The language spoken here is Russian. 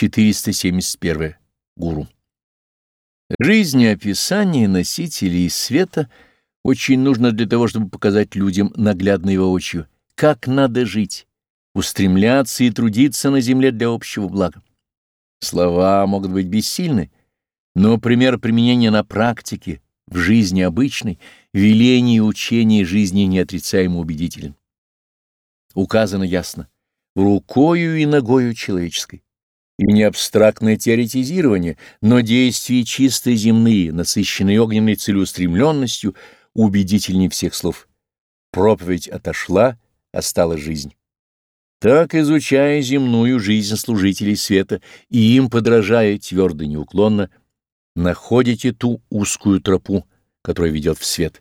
471. Гуру. Жизнеописание носителей света очень нужно для того, чтобы показать людям наглядно и воочию, как надо жить, устремляться и трудиться на земле для общего блага. Слова могут быть бессильны, но пример применения на практике, в жизни обычной, веление и учение жизни неотрицаемо убедителен. Указано ясно, рукою и ногою человеческой. И не абстрактное теоретизирование, но действия чисто земные, насыщенные огненной целеустремленностью, убедительнее всех слов. Проповедь отошла, осталась жизнь. Так, изучая земную жизнь служителей света и им подражая твердо неуклонно, находите ту узкую тропу, которая ведет в свет.